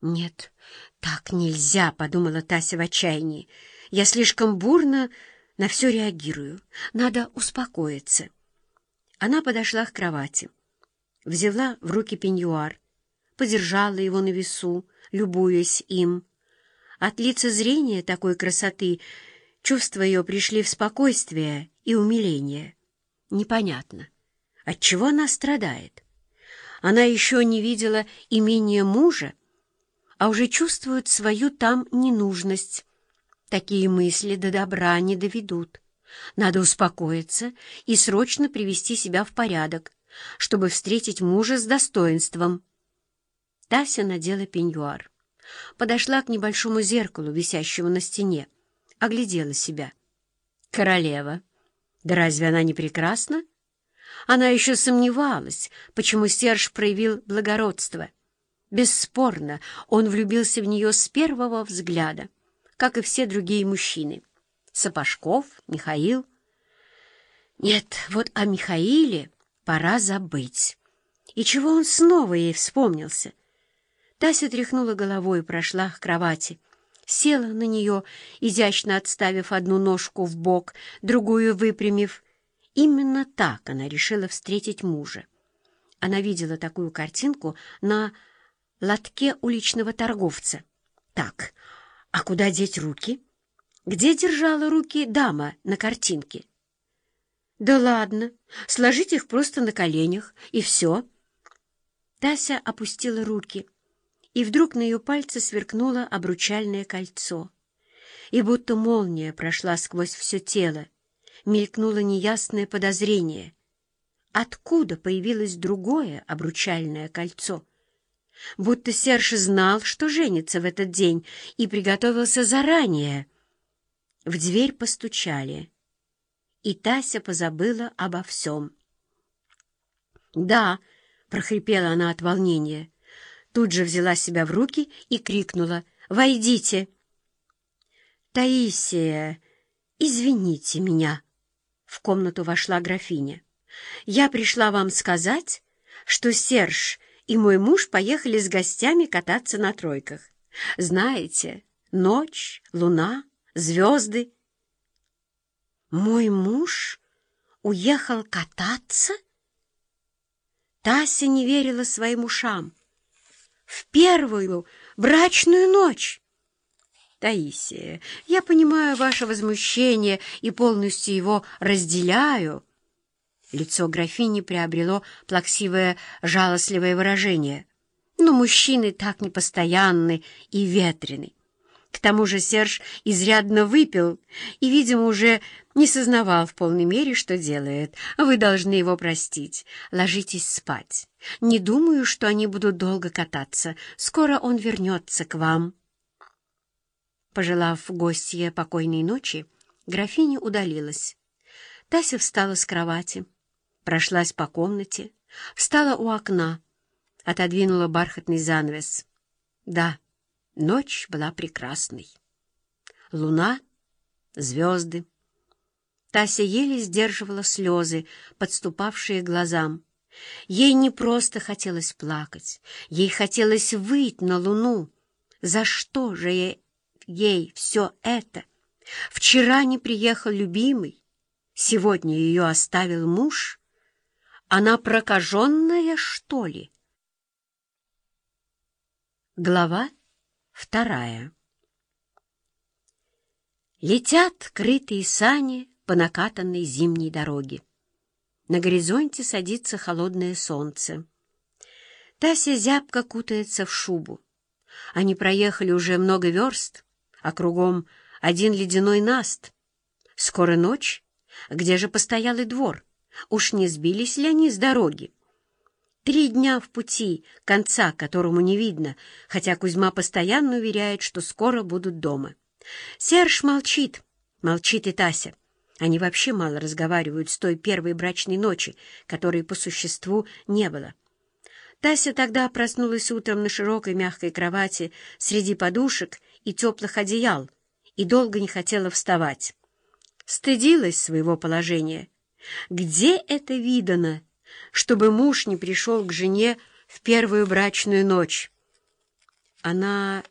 «Нет, так нельзя», — подумала Тася в отчаянии. «Я слишком бурно на все реагирую. Надо успокоиться». Она подошла к кровати, взяла в руки пеньюар, подержала его на весу, любуясь им. От лица зрения такой красоты чувства ее пришли в спокойствие и умиление. Непонятно, от чего она страдает. Она еще не видела имения мужа, а уже чувствует свою там ненужность. Такие мысли до добра не доведут. Надо успокоиться и срочно привести себя в порядок, чтобы встретить мужа с достоинством. Тася надела пеньюар, подошла к небольшому зеркалу, висящему на стене, оглядела себя. Королева. Да разве она не прекрасна? Она еще сомневалась, почему Серж проявил благородство — Бесспорно, он влюбился в нее с первого взгляда, как и все другие мужчины. Сапожков, Михаил. Нет, вот о Михаиле пора забыть. И чего он снова ей вспомнился? Тася тряхнула головой и прошла к кровати. Села на нее, изящно отставив одну ножку в бок, другую выпрямив. Именно так она решила встретить мужа. Она видела такую картинку на лотке уличного торговца. Так, а куда деть руки? Где держала руки дама на картинке? Да ладно, сложить их просто на коленях, и все. Тася опустила руки, и вдруг на ее пальце сверкнуло обручальное кольцо. И будто молния прошла сквозь все тело, мелькнуло неясное подозрение. Откуда появилось другое обручальное кольцо? Будто Серж знал, что женится в этот день, и приготовился заранее. В дверь постучали, и Тася позабыла обо всем. «Да!» — прохрипела она от волнения. Тут же взяла себя в руки и крикнула «Войдите!» «Таисия, извините меня!» В комнату вошла графиня. «Я пришла вам сказать, что Серж и мой муж поехали с гостями кататься на тройках. Знаете, ночь, луна, звезды. Мой муж уехал кататься? Тася не верила своим ушам. В первую брачную ночь. Таисия, я понимаю ваше возмущение и полностью его разделяю, Лицо графини приобрело плаксивое, жалостливое выражение. Но мужчины так непостоянны и ветрены. К тому же Серж изрядно выпил и, видимо, уже не сознавал в полной мере, что делает. Вы должны его простить. Ложитесь спать. Не думаю, что они будут долго кататься. Скоро он вернется к вам. Пожелав гостье покойной ночи, графиня удалилась. Тася встала с кровати прошлась по комнате, встала у окна, отодвинула бархатный занавес. Да, ночь была прекрасной. Луна, звезды. Тася еле сдерживала слезы, подступавшие к глазам. Ей не просто хотелось плакать, ей хотелось выйти на луну. За что же ей, ей все это? Вчера не приехал любимый, сегодня ее оставил муж — она прокаженная, что ли? Глава вторая Летят крытые сани по накатанной зимней дороге. На горизонте садится холодное солнце. Тася зябко кутается в шубу. Они проехали уже много верст, а кругом один ледяной наст. Скоро ночь. Где же постоялый двор? Уж не сбились ли они с дороги? Три дня в пути, конца которому не видно, хотя Кузьма постоянно уверяет, что скоро будут дома. Серж молчит, молчит и Тася. Они вообще мало разговаривают с той первой брачной ночи, которой по существу не было. Тася тогда проснулась утром на широкой мягкой кровати среди подушек и теплых одеял и долго не хотела вставать. Стыдилась своего положения где это видано, чтобы муж не пришел к жене в первую брачную ночь? Она